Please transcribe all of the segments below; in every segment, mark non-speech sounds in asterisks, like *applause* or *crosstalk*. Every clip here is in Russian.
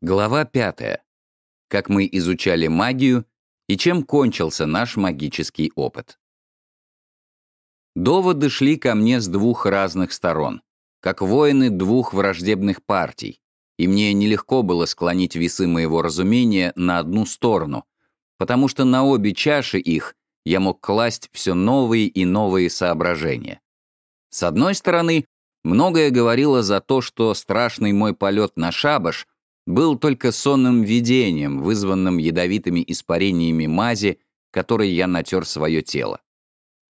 Глава пятая. Как мы изучали магию и чем кончился наш магический опыт. Доводы шли ко мне с двух разных сторон, как воины двух враждебных партий, и мне нелегко было склонить весы моего разумения на одну сторону, потому что на обе чаши их я мог класть все новые и новые соображения. С одной стороны, многое говорило за то, что страшный мой полет на шабаш — был только сонным видением, вызванным ядовитыми испарениями мази, которой я натер свое тело.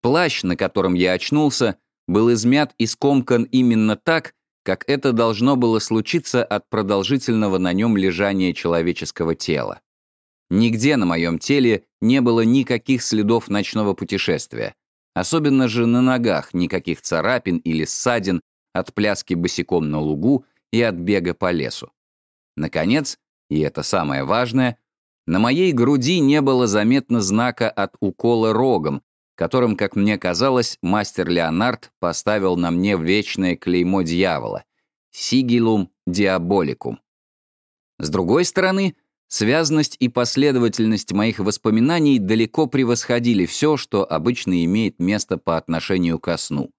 Плащ, на котором я очнулся, был измят и скомкан именно так, как это должно было случиться от продолжительного на нем лежания человеческого тела. Нигде на моем теле не было никаких следов ночного путешествия, особенно же на ногах никаких царапин или ссадин от пляски босиком на лугу и от бега по лесу. Наконец, и это самое важное, на моей груди не было заметно знака от укола рогом, которым, как мне казалось, мастер Леонард поставил на мне вечное клеймо дьявола — «Сигилум диаболикум». С другой стороны, связность и последовательность моих воспоминаний далеко превосходили все, что обычно имеет место по отношению ко сну.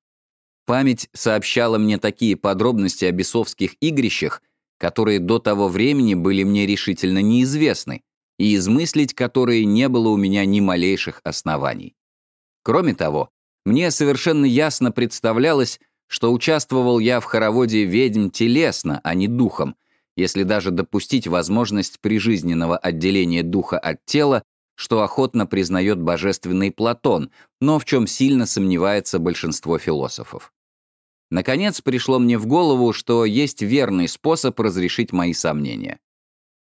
Память сообщала мне такие подробности о бесовских игрищах, которые до того времени были мне решительно неизвестны, и измыслить которые не было у меня ни малейших оснований. Кроме того, мне совершенно ясно представлялось, что участвовал я в хороводе ведьм телесно, а не духом, если даже допустить возможность прижизненного отделения духа от тела, что охотно признает божественный Платон, но в чем сильно сомневается большинство философов. Наконец пришло мне в голову, что есть верный способ разрешить мои сомнения.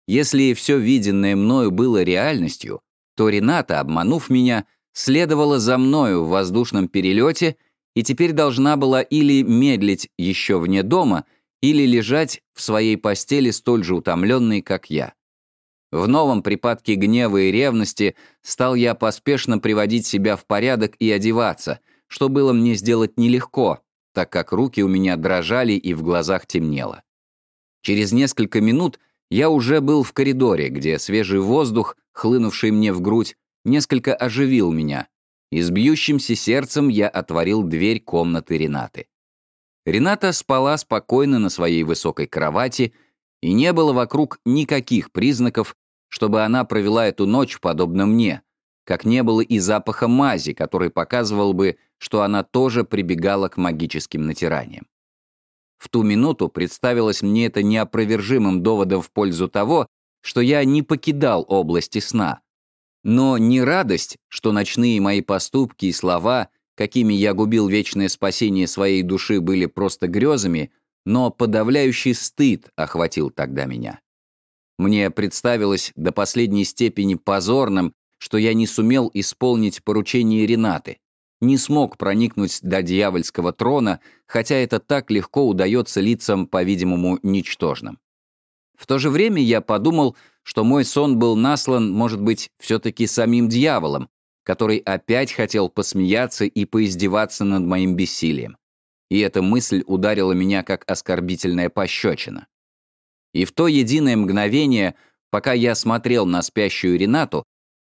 Если все виденное мною было реальностью, то Рената, обманув меня, следовала за мною в воздушном перелете и теперь должна была или медлить еще вне дома, или лежать в своей постели столь же утомленной, как я. В новом припадке гнева и ревности стал я поспешно приводить себя в порядок и одеваться, что было мне сделать нелегко, так как руки у меня дрожали и в глазах темнело. Через несколько минут я уже был в коридоре, где свежий воздух, хлынувший мне в грудь, несколько оживил меня, и с бьющимся сердцем я отворил дверь комнаты Ренаты. Рената спала спокойно на своей высокой кровати, и не было вокруг никаких признаков, чтобы она провела эту ночь подобно мне, как не было и запаха мази, который показывал бы, что она тоже прибегала к магическим натираниям. В ту минуту представилось мне это неопровержимым доводом в пользу того, что я не покидал области сна. Но не радость, что ночные мои поступки и слова, какими я губил вечное спасение своей души, были просто грезами, но подавляющий стыд охватил тогда меня. Мне представилось до последней степени позорным что я не сумел исполнить поручение Ренаты, не смог проникнуть до дьявольского трона, хотя это так легко удается лицам, по-видимому, ничтожным. В то же время я подумал, что мой сон был наслан, может быть, все-таки самим дьяволом, который опять хотел посмеяться и поиздеваться над моим бессилием. И эта мысль ударила меня как оскорбительная пощечина. И в то единое мгновение, пока я смотрел на спящую Ренату,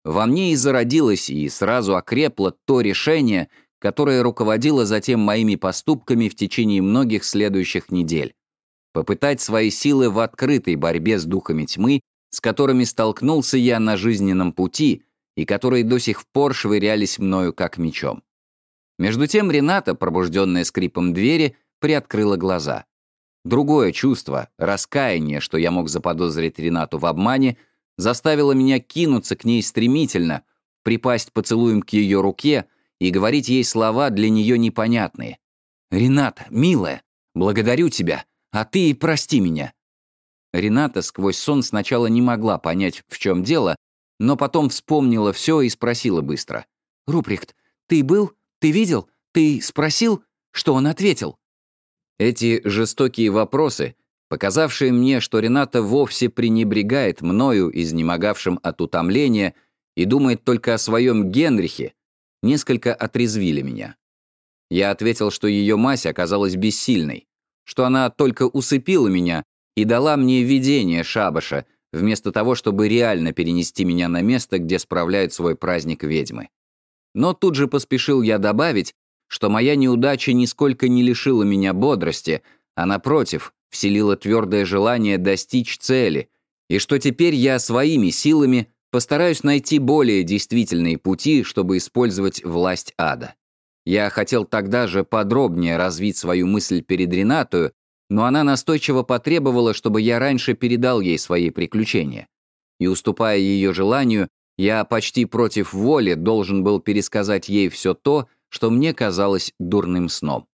во мне и зародилось, и сразу окрепло то решение, которое руководило затем моими поступками в течение многих следующих недель. Попытать свои силы в открытой борьбе с духами тьмы, с которыми столкнулся я на жизненном пути и которые до сих пор швырялись мною как мечом. Между тем Рената, пробужденная скрипом двери, приоткрыла глаза. Другое чувство, раскаяние, что я мог заподозрить Ренату в обмане, заставила меня кинуться к ней стремительно, припасть поцелуем к ее руке и говорить ей слова для нее непонятные. «Рената, милая, благодарю тебя, а ты и прости меня». Рената сквозь сон сначала не могла понять, в чем дело, но потом вспомнила все и спросила быстро. «Руприхт, ты был? Ты видел? Ты спросил?» Что он ответил? Эти жестокие вопросы показавшие мне, что Рената вовсе пренебрегает мною, изнемогавшим от утомления, и думает только о своем Генрихе, несколько отрезвили меня. Я ответил, что ее мазь оказалась бессильной, что она только усыпила меня и дала мне видение шабаша, вместо того, чтобы реально перенести меня на место, где справляют свой праздник ведьмы. Но тут же поспешил я добавить, что моя неудача нисколько не лишила меня бодрости, а напротив, вселила твердое желание достичь цели, и что теперь я своими силами постараюсь найти более действительные пути, чтобы использовать власть ада. Я хотел тогда же подробнее развить свою мысль перед Ренатою, но она настойчиво потребовала, чтобы я раньше передал ей свои приключения. И уступая ее желанию, я почти против воли должен был пересказать ей все то, что мне казалось дурным сном.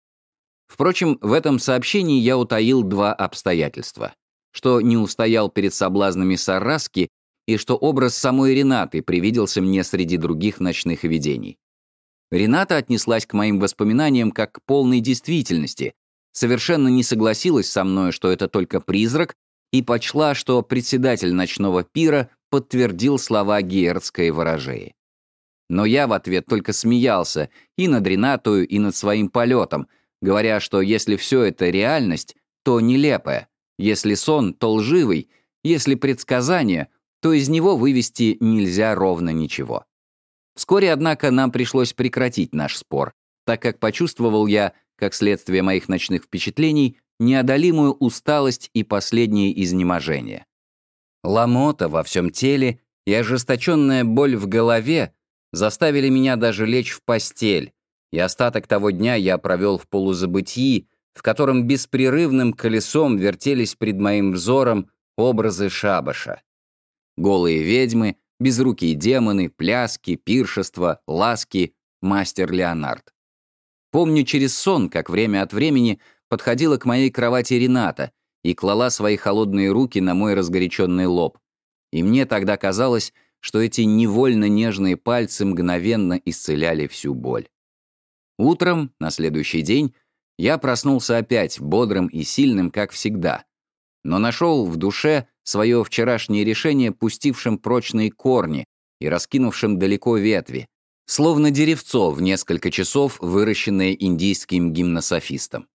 Впрочем, в этом сообщении я утаил два обстоятельства. Что не устоял перед соблазнами Сараски и что образ самой Ренаты привиделся мне среди других ночных видений. Рената отнеслась к моим воспоминаниям как к полной действительности, совершенно не согласилась со мной, что это только призрак, и почла, что председатель ночного пира подтвердил слова гиердской ворожеи. Но я в ответ только смеялся и над Ренатою, и над своим полетом, говоря, что если все это реальность, то нелепая, если сон, то лживый, если предсказание, то из него вывести нельзя ровно ничего. Вскоре, однако, нам пришлось прекратить наш спор, так как почувствовал я, как следствие моих ночных впечатлений, неодолимую усталость и последнее изнеможение. Ломота во всем теле и ожесточенная боль в голове заставили меня даже лечь в постель, и остаток того дня я провел в полузабытии, в котором беспрерывным колесом вертелись пред моим взором образы шабаша. Голые ведьмы, безрукие демоны, пляски, пиршества, ласки, мастер Леонард. Помню через сон, как время от времени подходила к моей кровати Рената и клала свои холодные руки на мой разгоряченный лоб. И мне тогда казалось, что эти невольно нежные пальцы мгновенно исцеляли всю боль. Утром, на следующий день, я проснулся опять бодрым и сильным, как всегда, но нашел в душе свое вчерашнее решение, пустившим прочные корни и раскинувшим далеко ветви, словно деревцо в несколько часов, выращенное индийским гимнософистом.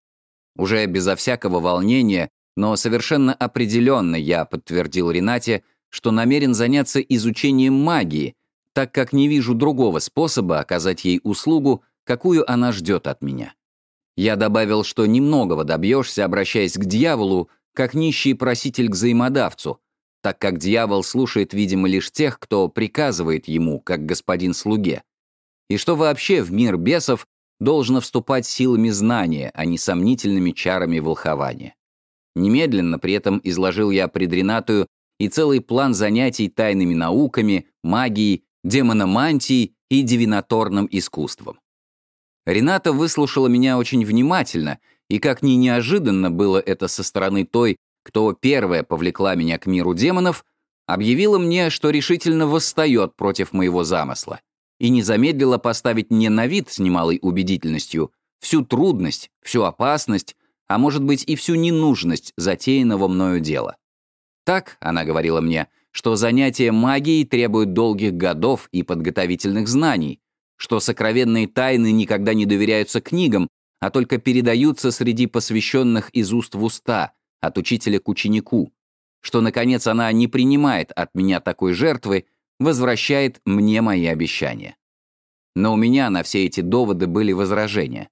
Уже безо всякого волнения, но совершенно определенно я подтвердил Ренате, что намерен заняться изучением магии, так как не вижу другого способа оказать ей услугу, какую она ждет от меня. Я добавил, что немногого добьешься, обращаясь к дьяволу, как нищий проситель к взаимодавцу, так как дьявол слушает, видимо, лишь тех, кто приказывает ему, как господин слуге. И что вообще в мир бесов должно вступать силами знания, а не сомнительными чарами волхования. Немедленно при этом изложил я предренатую и целый план занятий тайными науками, магией, демономантией и дивинаторным искусством. Рената выслушала меня очень внимательно, и как ни неожиданно было это со стороны той, кто первая повлекла меня к миру демонов, объявила мне, что решительно восстает против моего замысла, и не замедлила поставить мне на вид с немалой убедительностью всю трудность, всю опасность, а может быть и всю ненужность затеянного мною дела. Так, она говорила мне, что занятие магией требует долгих годов и подготовительных знаний, что сокровенные тайны никогда не доверяются книгам, а только передаются среди посвященных из уст в уста, от учителя к ученику, что, наконец, она не принимает от меня такой жертвы, возвращает мне мои обещания. Но у меня на все эти доводы были возражения.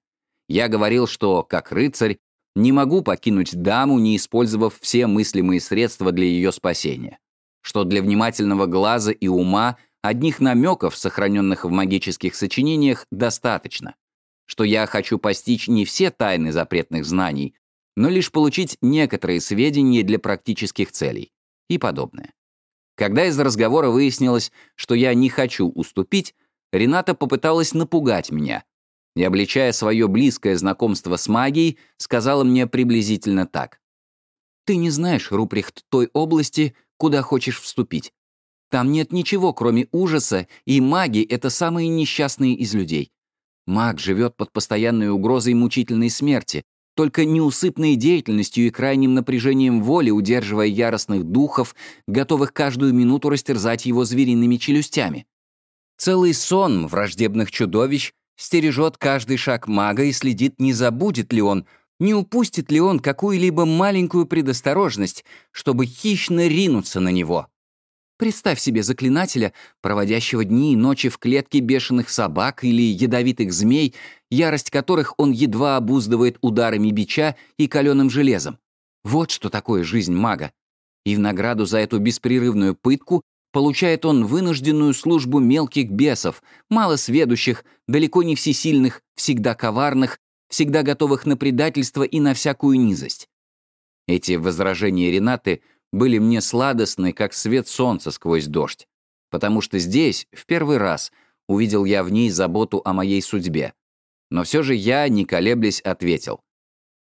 Я говорил, что, как рыцарь, не могу покинуть даму, не использовав все мыслимые средства для ее спасения, что для внимательного глаза и ума Одних намеков, сохраненных в магических сочинениях, достаточно. Что я хочу постичь не все тайны запретных знаний, но лишь получить некоторые сведения для практических целей и подобное. Когда из разговора выяснилось, что я не хочу уступить, Рената попыталась напугать меня и, обличая свое близкое знакомство с магией, сказала мне приблизительно так. «Ты не знаешь, Руприхт, той области, куда хочешь вступить. Там нет ничего, кроме ужаса, и маги — это самые несчастные из людей. Маг живет под постоянной угрозой мучительной смерти, только неусыпной деятельностью и крайним напряжением воли, удерживая яростных духов, готовых каждую минуту растерзать его звериными челюстями. Целый сон враждебных чудовищ стережет каждый шаг мага и следит, не забудет ли он, Не упустит ли он какую-либо маленькую предосторожность, чтобы хищно ринуться на него? Представь себе заклинателя, проводящего дни и ночи в клетке бешеных собак или ядовитых змей, ярость которых он едва обуздывает ударами бича и каленым железом. Вот что такое жизнь мага. И в награду за эту беспрерывную пытку получает он вынужденную службу мелких бесов, малосведущих, далеко не всесильных, всегда коварных, всегда готовых на предательство и на всякую низость. Эти возражения Ренаты — были мне сладостны, как свет солнца сквозь дождь, потому что здесь, в первый раз, увидел я в ней заботу о моей судьбе. Но все же я, не колеблясь, ответил.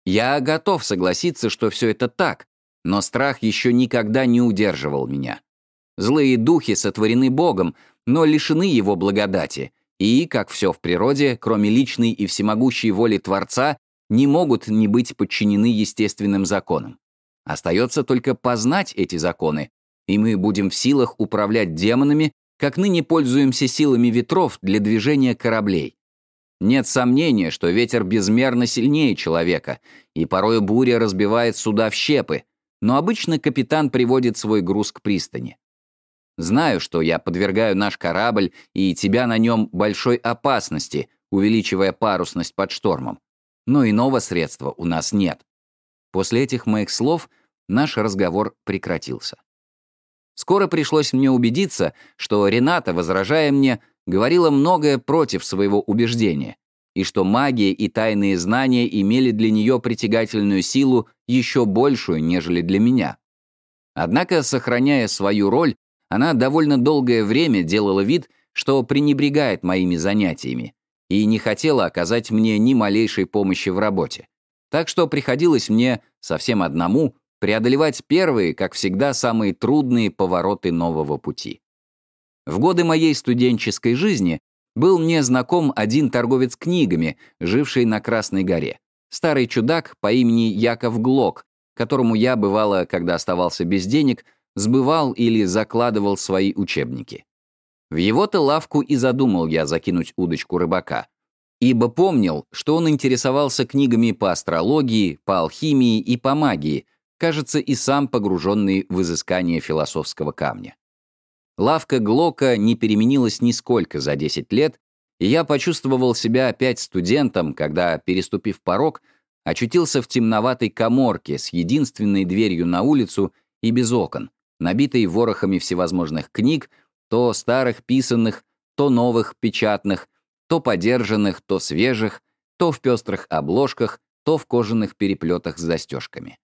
Я готов согласиться, что все это так, но страх еще никогда не удерживал меня. Злые духи сотворены Богом, но лишены Его благодати, и, как все в природе, кроме личной и всемогущей воли Творца, не могут не быть подчинены естественным законам. Остается только познать эти законы, и мы будем в силах управлять демонами, как ныне пользуемся силами ветров для движения кораблей. Нет сомнения, что ветер безмерно сильнее человека, и порой буря разбивает суда в щепы, но обычно капитан приводит свой груз к пристани. Знаю, что я подвергаю наш корабль и тебя на нем большой опасности, увеличивая парусность под штормом. Но иного средства у нас нет. После этих моих слов наш разговор прекратился. Скоро пришлось мне убедиться, что Рената, возражая мне, говорила многое против своего убеждения, и что магия и тайные знания имели для нее притягательную силу еще большую, нежели для меня. Однако, сохраняя свою роль, она довольно долгое время делала вид, что пренебрегает моими занятиями, и не хотела оказать мне ни малейшей помощи в работе. Так что приходилось мне совсем одному преодолевать первые, как всегда, самые трудные повороты нового пути. В годы моей студенческой жизни был мне знаком один торговец книгами, живший на Красной горе. Старый чудак по имени Яков Глок, которому я, бывало, когда оставался без денег, сбывал или закладывал свои учебники. В его-то лавку и задумал я закинуть удочку рыбака, ибо помнил, что он интересовался книгами по астрологии, по алхимии и по магии, кажется, и сам погруженный в изыскание философского камня. Лавка Глока не переменилась нисколько за 10 лет, и я почувствовал себя опять студентом, когда, переступив порог, очутился в темноватой коморке с единственной дверью на улицу и без окон, набитой ворохами всевозможных книг, то старых писанных, то новых печатных, то подержанных, то свежих, то в пестрых обложках, то в кожаных переплетах с застежками.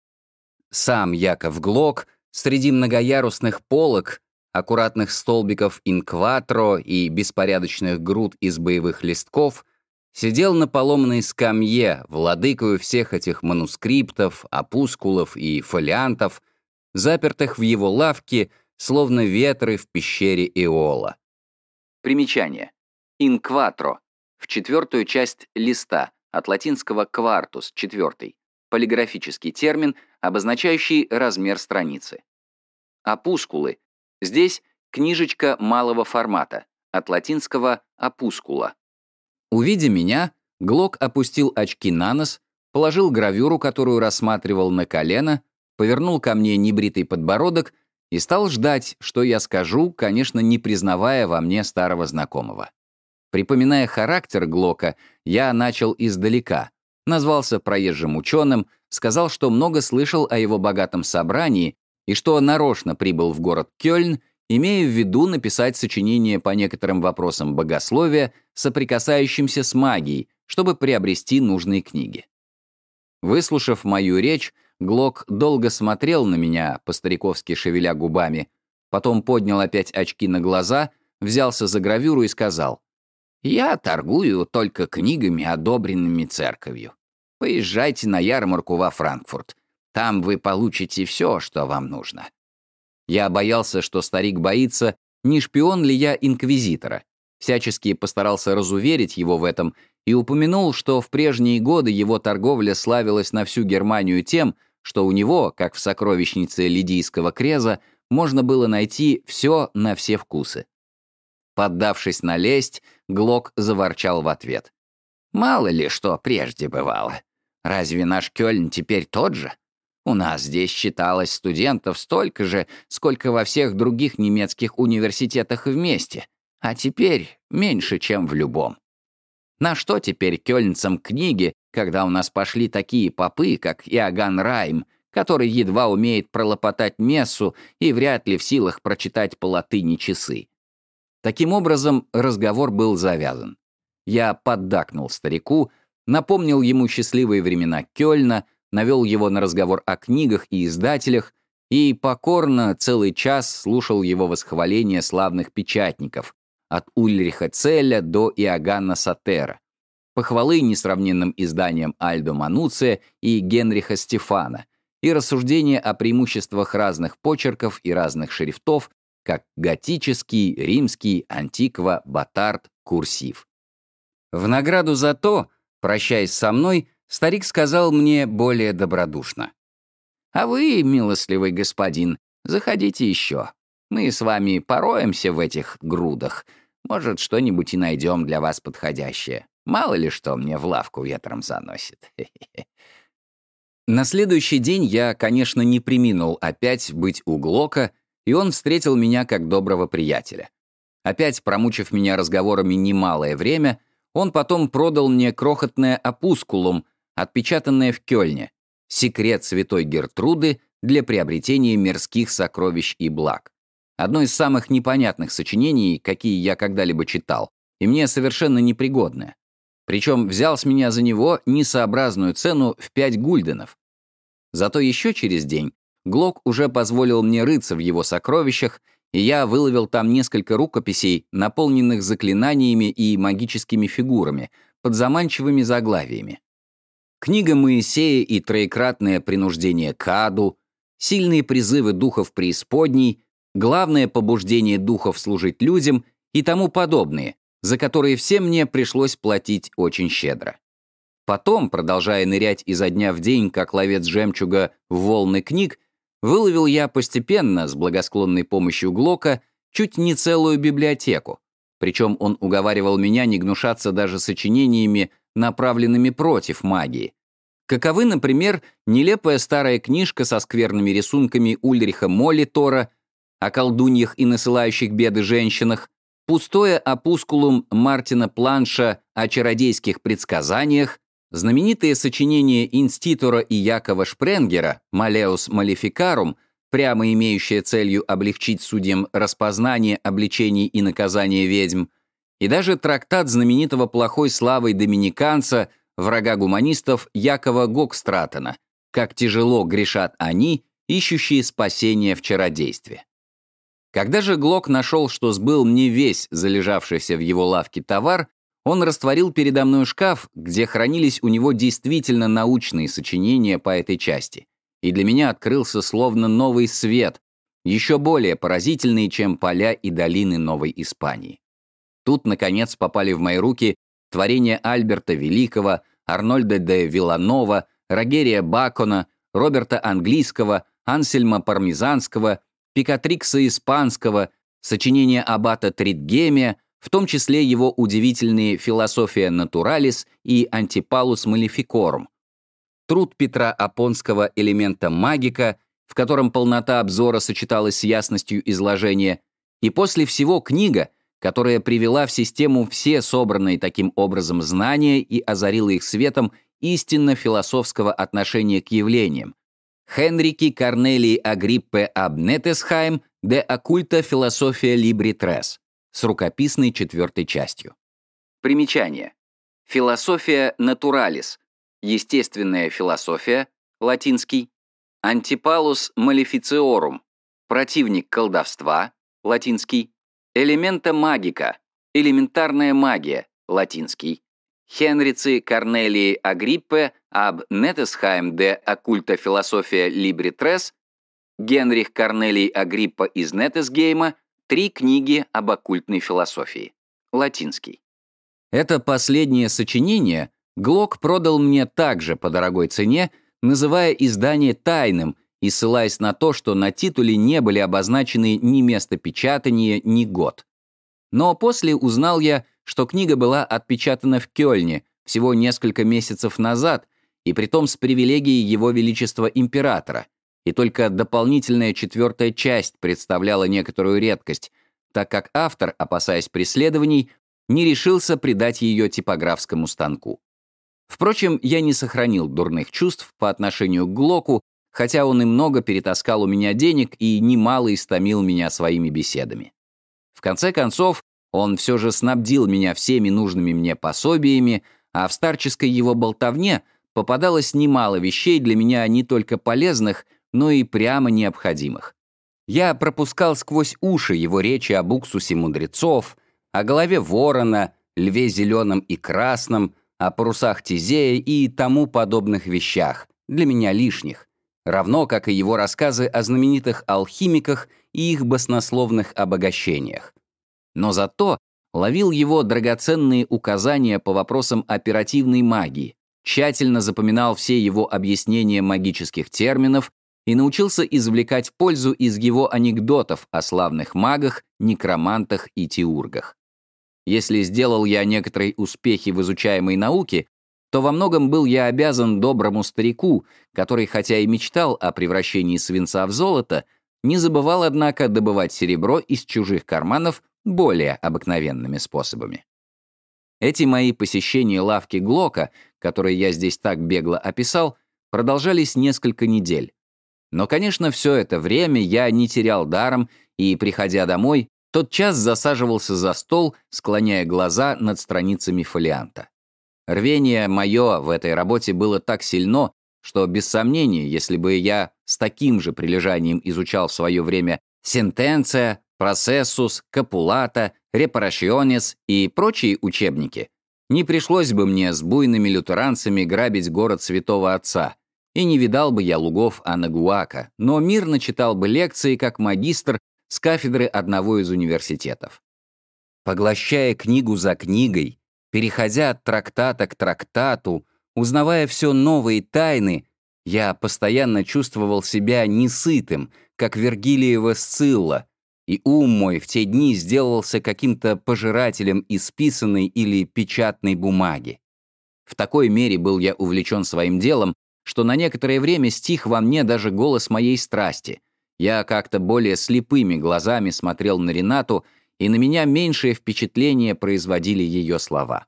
Сам Яков Глок среди многоярусных полок, аккуратных столбиков инкватро и беспорядочных груд из боевых листков сидел на поломной скамье, владыкою всех этих манускриптов, опускулов и фолиантов, запертых в его лавке, словно ветры в пещере Иола. Примечание. Инкватро. В четвертую часть листа, от латинского «квартус» — четвертый полиграфический термин, обозначающий размер страницы. Опускулы. Здесь книжечка малого формата, от латинского «опускула». Увидя меня, Глок опустил очки на нос, положил гравюру, которую рассматривал на колено, повернул ко мне небритый подбородок и стал ждать, что я скажу, конечно, не признавая во мне старого знакомого. Припоминая характер Глока, я начал издалека, назвался проезжим ученым, сказал, что много слышал о его богатом собрании и что нарочно прибыл в город Кёльн, имея в виду написать сочинение по некоторым вопросам богословия, соприкасающимся с магией, чтобы приобрести нужные книги. Выслушав мою речь, Глок долго смотрел на меня, по-стариковски шевеля губами, потом поднял опять очки на глаза, взялся за гравюру и сказал, я торгую только книгами, одобренными церковью. Поезжайте на ярмарку во Франкфурт. Там вы получите все, что вам нужно. Я боялся, что старик боится, не шпион ли я инквизитора. Всячески постарался разуверить его в этом и упомянул, что в прежние годы его торговля славилась на всю Германию тем, что у него, как в сокровищнице Лидийского креза, можно было найти все на все вкусы. Поддавшись на лесть, Глок заворчал в ответ. «Мало ли что прежде бывало. Разве наш Кёльн теперь тот же? У нас здесь считалось студентов столько же, сколько во всех других немецких университетах вместе, а теперь меньше, чем в любом. На что теперь кёльнцам книги, когда у нас пошли такие попы, как Иоганн Райм, который едва умеет пролопотать мессу и вряд ли в силах прочитать по латыни часы? Таким образом, разговор был завязан. Я поддакнул старику, напомнил ему счастливые времена Кёльна, навел его на разговор о книгах и издателях и покорно целый час слушал его восхваление славных печатников, от Ульриха Целля до Иоганна Сатера, похвалы несравненным изданиям Альдо Мануция и Генриха Стефана и рассуждения о преимуществах разных почерков и разных шрифтов, как готический, римский, антиква, батард, курсив. В награду за то, прощаясь со мной, старик сказал мне более добродушно. «А вы, милостливый господин, заходите еще. Мы с вами пороемся в этих грудах. Может, что-нибудь и найдем для вас подходящее. Мало ли что мне в лавку ветром заносит». *laughs* На следующий день я, конечно, не приминул опять быть у Глока, и он встретил меня как доброго приятеля. Опять промучив меня разговорами немалое время, он потом продал мне крохотное опускулум, отпечатанное в Кёльне, «Секрет святой Гертруды для приобретения мирских сокровищ и благ». Одно из самых непонятных сочинений, какие я когда-либо читал, и мне совершенно непригодное. Причем взял с меня за него несообразную цену в 5 гульденов. Зато еще через день Глок уже позволил мне рыться в его сокровищах и я выловил там несколько рукописей, наполненных заклинаниями и магическими фигурами, под заманчивыми заглавиями. Книга Моисея и троекратное принуждение к аду, сильные призывы духов преисподней, главное побуждение духов служить людям и тому подобные, за которые всем мне пришлось платить очень щедро. Потом, продолжая нырять изо дня в день, как ловец жемчуга в волны книг, выловил я постепенно, с благосклонной помощью Глока, чуть не целую библиотеку. Причем он уговаривал меня не гнушаться даже сочинениями, направленными против магии. Каковы, например, нелепая старая книжка со скверными рисунками Ульриха Молитора о колдуньях и насылающих беды женщинах, пустое опускулум Мартина Планша о чародейских предсказаниях, Знаменитые сочинения Инститора и Якова Шпренгера «Малеус Малификарум», прямо имеющее целью облегчить судьям распознание, обличений и наказание ведьм, и даже трактат знаменитого плохой славой доминиканца, врага гуманистов Якова Гокстратена «Как тяжело грешат они, ищущие спасения в чародействе». Когда же Глок нашел, что сбыл мне весь залежавшийся в его лавке товар, он растворил передо мной шкаф, где хранились у него действительно научные сочинения по этой части. И для меня открылся словно новый свет, еще более поразительный, чем поля и долины Новой Испании. Тут, наконец, попали в мои руки творения Альберта Великого, Арнольда де Виланова, Рогерия Бакона, Роберта Английского, Ансельма Пармезанского, Пикатрикса Испанского, сочинения аббата Тритгемия, в том числе его удивительные «Философия натуралис» и «Антипалус малификорум», труд Петра Апонского «Элемента магика», в котором полнота обзора сочеталась с ясностью изложения, и после всего книга, которая привела в систему все собранные таким образом знания и озарила их светом истинно философского отношения к явлениям. Хенрики Корнелии Агриппе Абнетесхайм де оккульта философия либритрес с рукописной четвертой частью. Примечание. Философия натуралис. Естественная философия, латинский. Антипалус малефициорум. Противник колдовства, латинский. Элемента магика. Элементарная магия, латинский. Хенрици Корнелии Агриппе аб Нетесхайм де оккульта философия либритрес, Генрих Корнелий Агриппа из Нетесгейма Три книги об оккультной философии. Латинский. Это последнее сочинение Глок продал мне также по дорогой цене, называя издание тайным и ссылаясь на то, что на титуле не были обозначены ни место печатания, ни год. Но после узнал я, что книга была отпечатана в Кёльне всего несколько месяцев назад и притом с привилегией Его Величества Императора, и только дополнительная четвертая часть представляла некоторую редкость, так как автор, опасаясь преследований, не решился придать ее типографскому станку. Впрочем, я не сохранил дурных чувств по отношению к Глоку, хотя он и много перетаскал у меня денег и немало истомил меня своими беседами. В конце концов, он все же снабдил меня всеми нужными мне пособиями, а в старческой его болтовне попадалось немало вещей для меня не только полезных, но и прямо необходимых. Я пропускал сквозь уши его речи об уксусе мудрецов, о голове ворона, льве зеленом и красном, о парусах Тизея и тому подобных вещах, для меня лишних, равно как и его рассказы о знаменитых алхимиках и их баснословных обогащениях. Но зато ловил его драгоценные указания по вопросам оперативной магии, тщательно запоминал все его объяснения магических терминов и научился извлекать пользу из его анекдотов о славных магах, некромантах и теургах. Если сделал я некоторые успехи в изучаемой науке, то во многом был я обязан доброму старику, который, хотя и мечтал о превращении свинца в золото, не забывал, однако, добывать серебро из чужих карманов более обыкновенными способами. Эти мои посещения лавки Глока, которые я здесь так бегло описал, продолжались несколько недель. Но, конечно, все это время я не терял даром и, приходя домой, тот час засаживался за стол, склоняя глаза над страницами фолианта. Рвение мое в этой работе было так сильно, что, без сомнения, если бы я с таким же прилежанием изучал в свое время «Сентенция», «Процессус», «Капулата», «Репарационес» и прочие учебники, не пришлось бы мне с буйными лютеранцами грабить город святого отца, и не видал бы я лугов Анагуака, но мирно читал бы лекции как магистр с кафедры одного из университетов. Поглощая книгу за книгой, переходя от трактата к трактату, узнавая все новые тайны, я постоянно чувствовал себя несытым, как Вергилиева Сцилла, и ум мой в те дни сделался каким-то пожирателем исписанной или печатной бумаги. В такой мере был я увлечен своим делом, что на некоторое время стих во мне даже голос моей страсти, я как-то более слепыми глазами смотрел на Ренату, и на меня меньшее впечатление производили ее слова.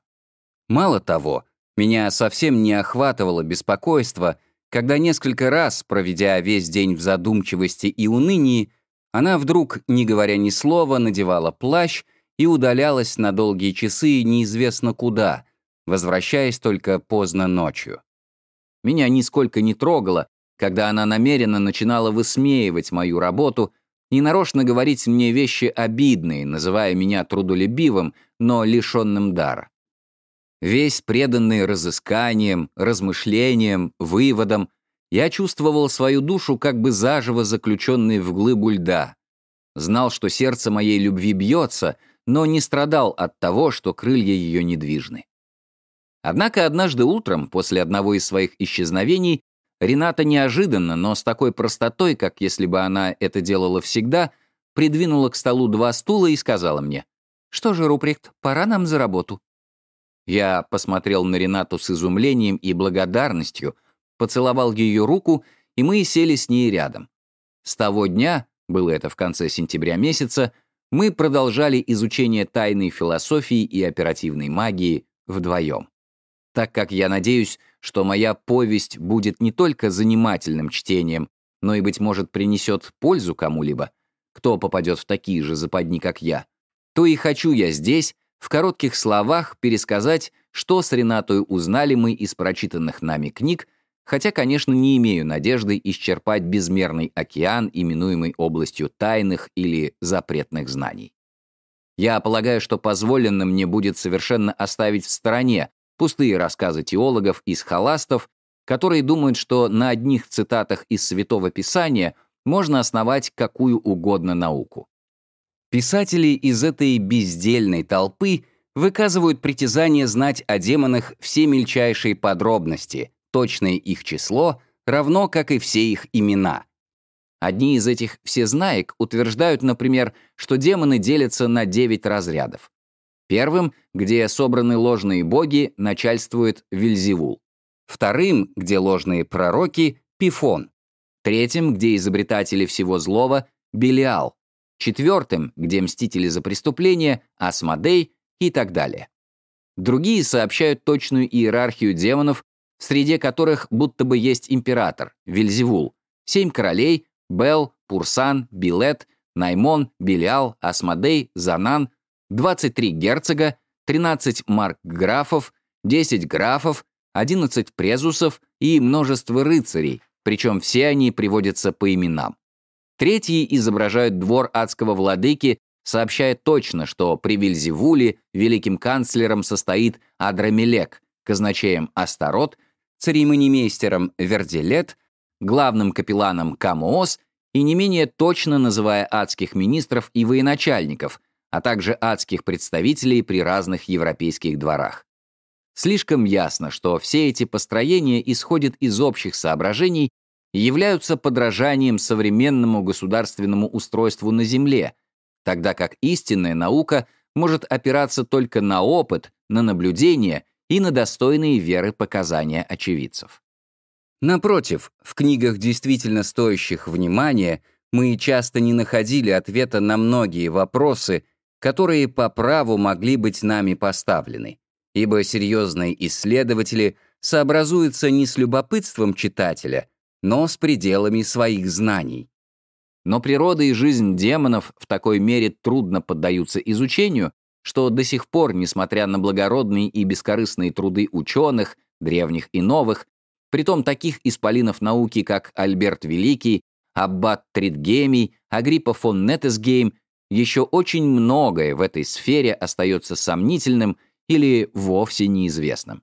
Мало того, меня совсем не охватывало беспокойство, когда несколько раз, проведя весь день в задумчивости и унынии, она вдруг, не говоря ни слова, надевала плащ и удалялась на долгие часы неизвестно куда, возвращаясь только поздно ночью. Меня нисколько не трогало, когда она намеренно начинала высмеивать мою работу и нарочно говорить мне вещи обидные, называя меня трудолюбивым, но лишенным дара. Весь преданный разысканиям, размышлениям, выводам, я чувствовал свою душу как бы заживо заключенной в глыбу льда. Знал, что сердце моей любви бьется, но не страдал от того, что крылья ее недвижны. Однако однажды утром, после одного из своих исчезновений, Рената неожиданно, но с такой простотой, как если бы она это делала всегда, придвинула к столу два стула и сказала мне, «Что же, Руприхт, пора нам за работу». Я посмотрел на Ренату с изумлением и благодарностью, поцеловал ее руку, и мы сели с ней рядом. С того дня, было это в конце сентября месяца, мы продолжали изучение тайной философии и оперативной магии вдвоем. Так как я надеюсь, что моя повесть будет не только занимательным чтением, но и, быть может, принесет пользу кому-либо, кто попадет в такие же западни, как я, то и хочу я здесь, в коротких словах, пересказать, что с Ренатой узнали мы из прочитанных нами книг, хотя, конечно, не имею надежды исчерпать безмерный океан, именуемый областью тайных или запретных знаний. Я полагаю, что позволено мне будет совершенно оставить в стороне пустые рассказы теологов и схоластов, которые думают, что на одних цитатах из Святого Писания можно основать какую угодно науку. Писатели из этой бездельной толпы выказывают притязание знать о демонах все мельчайшие подробности, точное их число, равно как и все их имена. Одни из этих всезнаек утверждают, например, что демоны делятся на 9 разрядов. Первым, где собраны ложные боги, начальствует Вильзевул. вторым, где ложные пророки, Пифон, третьим, где изобретатели всего злого, Белиал, четвертым, где мстители за преступления, Асмодей и так далее. Другие сообщают точную иерархию демонов, среди которых будто бы есть император, Вильзевул, семь королей, Бел, Пурсан, Билет, Наймон, Белиал, Асмодей, Занан, 23 герцога, 13 маркграфов, 10 графов, 11 презусов и множество рыцарей, причем все они приводятся по именам. Третьи изображают двор адского владыки, сообщая точно, что при Вильзевуле великим канцлером состоит Адрамелек, казначеем Астарот, церемонимейстером Верделет, главным капелланом Камоос и не менее точно называя адских министров и военачальников, а также адских представителей при разных европейских дворах. Слишком ясно, что все эти построения исходят из общих соображений и являются подражанием современному государственному устройству на Земле, тогда как истинная наука может опираться только на опыт, на наблюдение и на достойные веры показания очевидцев. Напротив, в книгах, действительно стоящих внимания, мы часто не находили ответа на многие вопросы, которые по праву могли быть нами поставлены, ибо серьезные исследователи сообразуются не с любопытством читателя, но с пределами своих знаний. Но природа и жизнь демонов в такой мере трудно поддаются изучению, что до сих пор, несмотря на благородные и бескорыстные труды ученых, древних и новых, притом таких исполинов науки, как Альберт Великий, Аббат Тридгемий, Агриппа фон Неттесгейм, еще очень многое в этой сфере остается сомнительным или вовсе неизвестным.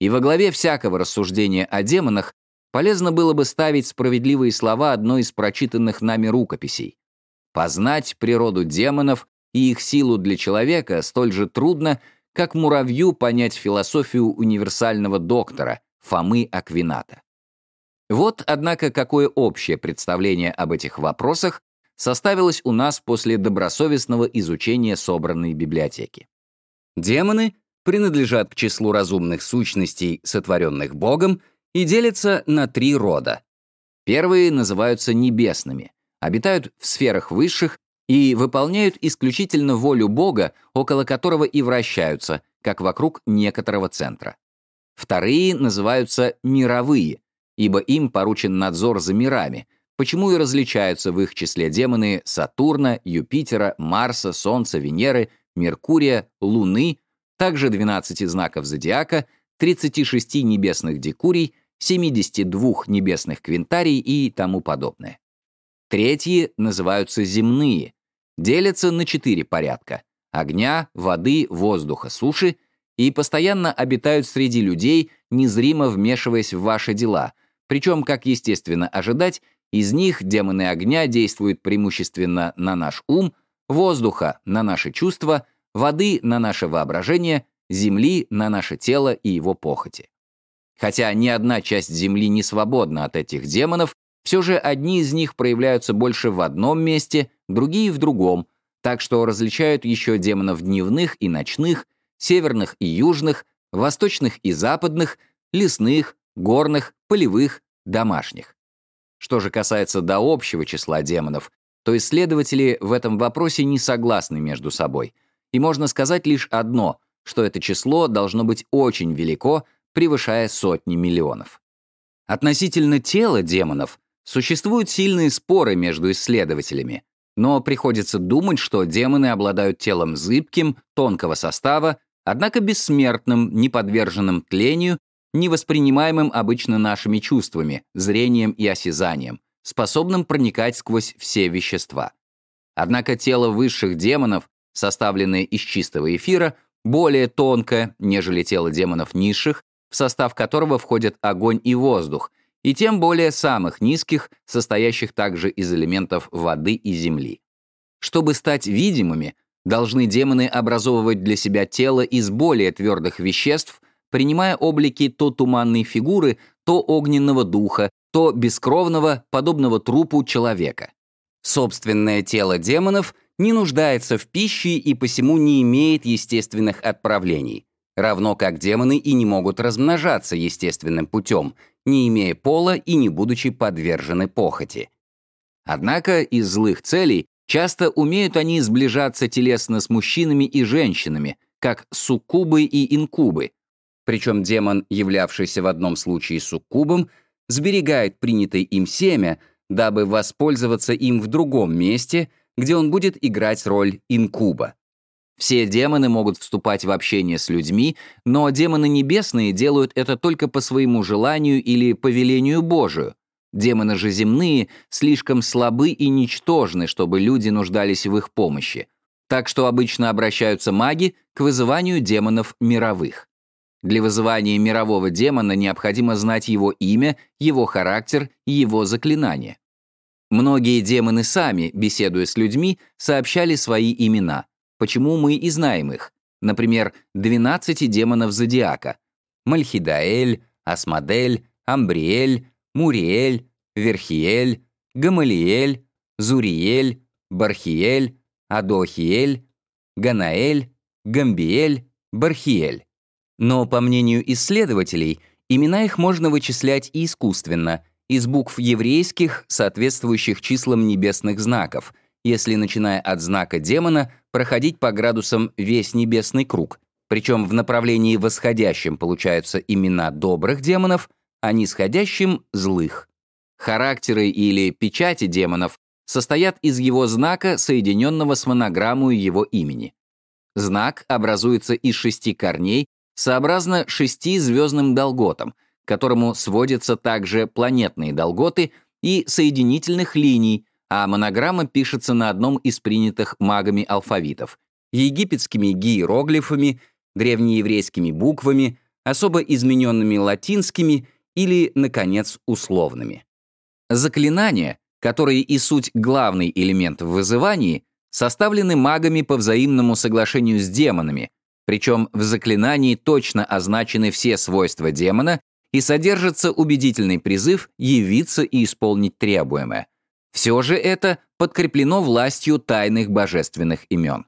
И во главе всякого рассуждения о демонах полезно было бы ставить справедливые слова одной из прочитанных нами рукописей. Познать природу демонов и их силу для человека столь же трудно, как муравью понять философию универсального доктора Фомы Аквината. Вот, однако, какое общее представление об этих вопросах составилось у нас после добросовестного изучения собранной библиотеки. Демоны принадлежат к числу разумных сущностей, сотворенных Богом, и делятся на три рода. Первые называются небесными, обитают в сферах высших и выполняют исключительно волю Бога, около которого и вращаются, как вокруг некоторого центра. Вторые называются мировые, ибо им поручен надзор за мирами, почему и различаются в их числе демоны Сатурна, Юпитера, Марса, Солнца, Венеры, Меркурия, Луны, также 12 знаков зодиака, 36 небесных декурий 72 небесных квинтарий и тому подобное. Третьи называются земные, делятся на четыре порядка — огня, воды, воздуха, суши и постоянно обитают среди людей, незримо вмешиваясь в ваши дела, причем, как естественно ожидать, из них демоны огня действуют преимущественно на наш ум, воздуха — на наши чувства, воды — на наше воображение, земли — на наше тело и его похоти. Хотя ни одна часть Земли не свободна от этих демонов, все же одни из них проявляются больше в одном месте, другие в другом, так что различают еще демонов дневных и ночных, северных и южных, восточных и западных, лесных, горных, полевых, домашних. Что же касается до общего числа демонов, то исследователи в этом вопросе не согласны между собой. И можно сказать лишь одно, что это число должно быть очень велико, превышая сотни миллионов. Относительно тела демонов существуют сильные споры между исследователями, но приходится думать, что демоны обладают телом зыбким, тонкого состава, однако бессмертным, не подверженным тлению, не воспринимаемым обычно нашими чувствами, зрением и осязанием, способным проникать сквозь все вещества. Однако тело высших демонов, составленное из чистого эфира, более тонкое, нежели тело демонов низших, в состав которого входят огонь и воздух, и тем более самых низких, состоящих также из элементов воды и земли. Чтобы стать видимыми, должны демоны образовывать для себя тело из более твердых веществ, принимая облики то туманной фигуры, то огненного духа, то бескровного, подобного трупу человека. Собственное тело демонов не нуждается в пище и посему не имеет естественных отправлений. равно как демоны и не могут размножаться естественным путем, не имея пола и не будучи подвержены похоти. Однако из злых целей часто умеют они сближаться телесно с мужчинами и женщинами, как суккубы и инкубы. Причем демон, являвшийся в одном случае суккубом, сберегает принятое им семя, дабы воспользоваться им в другом месте, где он будет играть роль инкуба. Все демоны могут вступать в общение с людьми, но демоны небесные делают это только по своему желанию или по велению Божию. Демоны же земные слишком слабы и ничтожны, чтобы люди нуждались в их помощи. Так что обычно обращаются маги к вызыванию демонов мировых. Для вызывания мирового демона необходимо знать его имя, его характер и его заклинание. Многие демоны сами, беседуя с людьми, сообщали свои имена. Почему мы и знаем их? Например, 12 демонов зодиака. Мальхидаэль, Асмадель, Амбриэль, Муриэль, Верхиэль, Гамалиэль, Зуриэль, Бархиэль, Адохиэль, Ганаэль, Гамбиэль, Бархиэль. Но, по мнению исследователей, имена их можно вычислять искусственно, из букв еврейских, соответствующих числам небесных знаков, если, начиная от знака демона, проходить по градусам весь небесный круг, причем в направлении восходящем получаются имена добрых демонов, а нисходящим — злых. Характеры или печати демонов состоят из его знака, соединенного с монограммой его имени. Знак образуется из шести корней, сообразно шести звездным долготам, к которому сводятся также планетные долготы и соединительных линий, а монограмма пишется на одном из принятых магами алфавитов — египетскими гиероглифами, древнееврейскими буквами, особо измененными латинскими или, наконец, условными. Заклинания, которые и суть главный элемент в вызывании, составлены магами по взаимному соглашению с демонами, причем в заклинании точно означены все свойства демона и содержится убедительный призыв явиться и исполнить требуемое. Все же это подкреплено властью тайных божественных имен.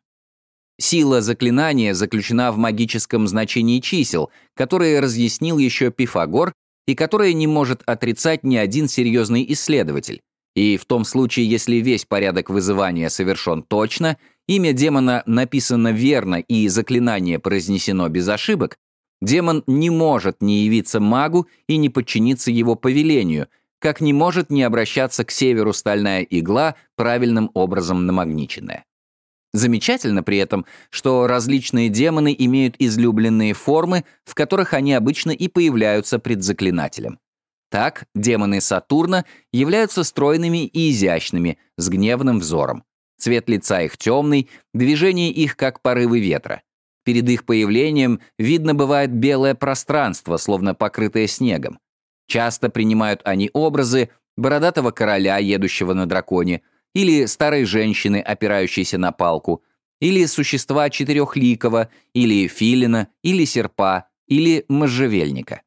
Сила заклинания заключена в магическом значении чисел, которое разъяснил еще Пифагор и которое не может отрицать ни один серьезный исследователь. И в том случае, если весь порядок вызывания совершен точно, имя демона написано верно и заклинание произнесено без ошибок, демон не может не явиться магу и не подчиниться его повелению, как не может не обращаться к северу стальная игла, правильным образом намагниченная. Замечательно при этом, что различные демоны имеют излюбленные формы, в которых они обычно и появляются пред заклинателем. Так, демоны Сатурна являются стройными и изящными, с гневным взором. Цвет лица их темный, движения их как порывы ветра. Перед их появлением видно бывает белое пространство, словно покрытое снегом. Часто принимают они образы бородатого короля, едущего на драконе, или старой женщины, опирающейся на палку, или существа четырехликого, или филина, или серпа, или можжевельника.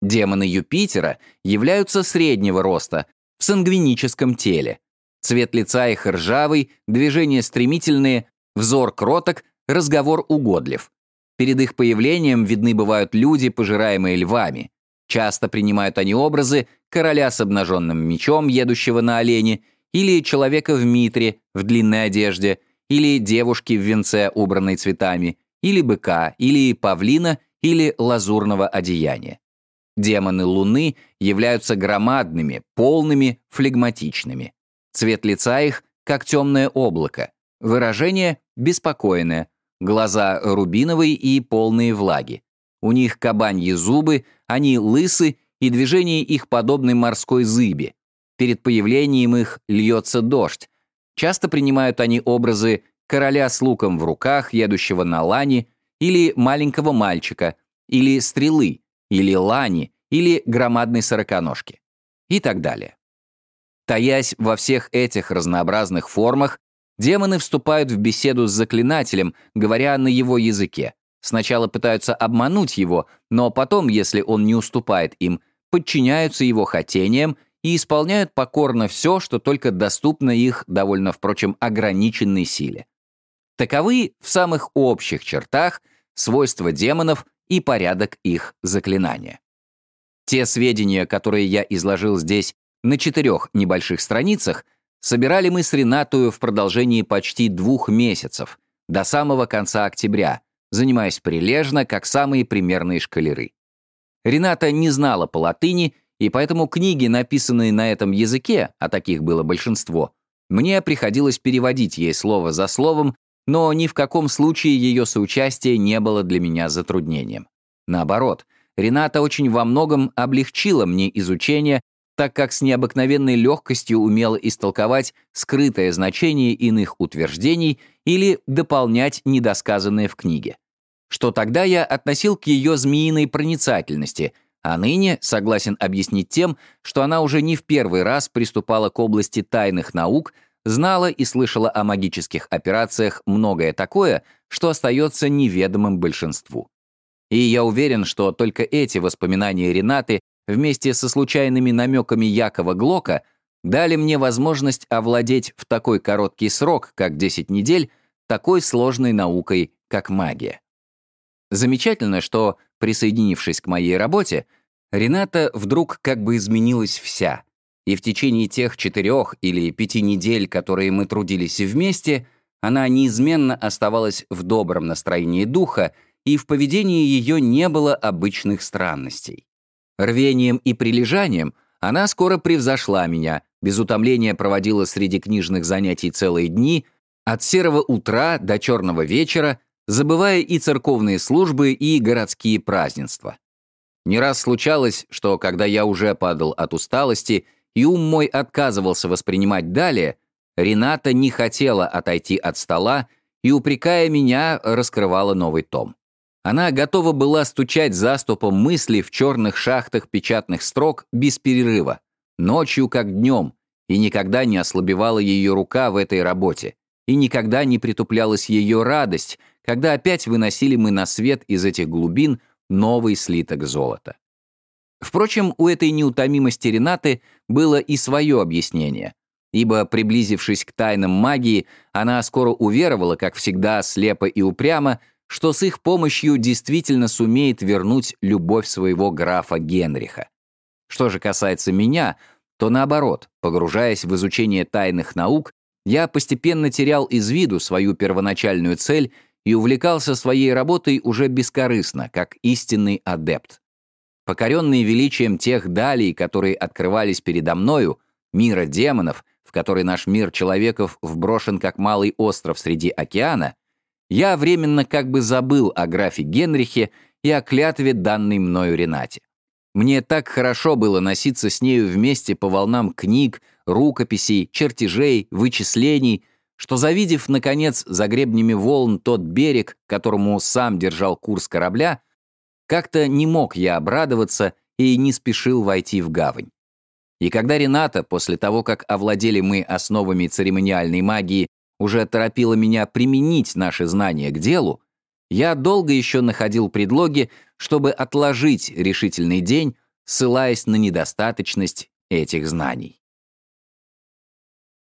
Демоны Юпитера являются среднего роста, в сангвиническом теле. Цвет лица их ржавый, движения стремительные, взор кроток, разговор угодлив. Перед их появлением видны бывают люди, пожираемые львами. Часто принимают они образы короля с обнаженным мечом, едущего на олене, или человека в митре, в длинной одежде, или девушки в венце, убранной цветами, или быка, или павлина, или лазурного одеяния. Демоны Луны являются громадными, полными, флегматичными. Цвет лица их — как темное облако. Выражение — беспокойное. Глаза рубиновые и полные влаги. У них кабаньи зубы, они лысы, и движение их подобны морской зыбе. Перед появлением их льется дождь. Часто принимают они образы короля с луком в руках, едущего на лане, или маленького мальчика, или стрелы, или лани, или громадной сороконожки. И так далее. Таясь во всех этих разнообразных формах, демоны вступают в беседу с заклинателем, говоря на его языке. Сначала пытаются обмануть его, но потом, если он не уступает им, подчиняются его хотениям и исполняют покорно все, что только доступно их довольно, впрочем, ограниченной силе. Таковы в самых общих чертах свойства демонов и порядок их заклинания. Те сведения, которые я изложил здесь на четырех небольших страницах, собирали мы с Ренатою в продолжении почти двух месяцев, до самого конца октября, занимаясь прилежно, как самые примерные шкалеры. Рената не знала по латыни, и поэтому книги, написанные на этом языке, а таких было большинство, мне приходилось переводить ей слово за словом, но ни в каком случае ее соучастие не было для меня затруднением. Наоборот, Рената очень во многом облегчила мне изучение, так как с необыкновенной легкостью умела истолковать скрытое значение иных утверждений или дополнять недосказанное в книге. Что тогда я относил к ее змеиной проницательности, а ныне согласен объяснить тем, что она уже не в первый раз приступала к области тайных наук, знала и слышала о магических операциях многое такое, что остается неведомым большинству. И я уверен, что только эти воспоминания Ренаты вместе со случайными намеками Якова Глока дали мне возможность овладеть в такой короткий срок, как 10 недель, такой сложной наукой, как магия. Замечательно, что, присоединившись к моей работе, Рената вдруг как бы изменилась вся, и в течение тех четырех или пяти недель, которые мы трудились вместе, она неизменно оставалась в добром настроении духа, и в поведении ее не было обычных странностей. Рвением и прилежанием она скоро превзошла меня, без утомления проводила среди книжных занятий целые дни, от серого утра до черного вечера, забывая и церковные службы, и городские празднества. Не раз случалось, что когда я уже падал от усталости, и ум мой отказывался воспринимать далее, Рената не хотела отойти от стола и, упрекая меня, раскрывала новый том. Она готова была стучать заступом мысли в черных шахтах печатных строк без перерыва, ночью как днем, и никогда не ослабевала ее рука в этой работе, и никогда не притуплялась ее радость, когда опять выносили мы на свет из этих глубин новый слиток золота. Впрочем, у этой неутомимости Ренаты было и свое объяснение, ибо, приблизившись к тайнам магии, она скоро уверовала, как всегда, слепо и упрямо, что с их помощью действительно сумеет вернуть любовь своего графа Генриха. Что же касается меня, то наоборот, погружаясь в изучение тайных наук, я постепенно терял из виду свою первоначальную цель и увлекался своей работой уже бескорыстно, как истинный адепт. Покоренный величием тех далей, которые открывались передо мною, мира демонов, в который наш мир человеков вброшен как малый остров среди океана, я временно как бы забыл о графе Генрихе и о клятве, данной мною Ренате. Мне так хорошо было носиться с нею вместе по волнам книг, рукописей, чертежей, вычислений, что, завидев, наконец, за гребнями волн тот берег, которому сам держал курс корабля, как-то не мог я обрадоваться и не спешил войти в гавань. И когда Рената, после того, как овладели мы основами церемониальной магии, уже торопила меня применить наши знания к делу, я долго еще находил предлоги, чтобы отложить решительный день, ссылаясь на недостаточность этих знаний.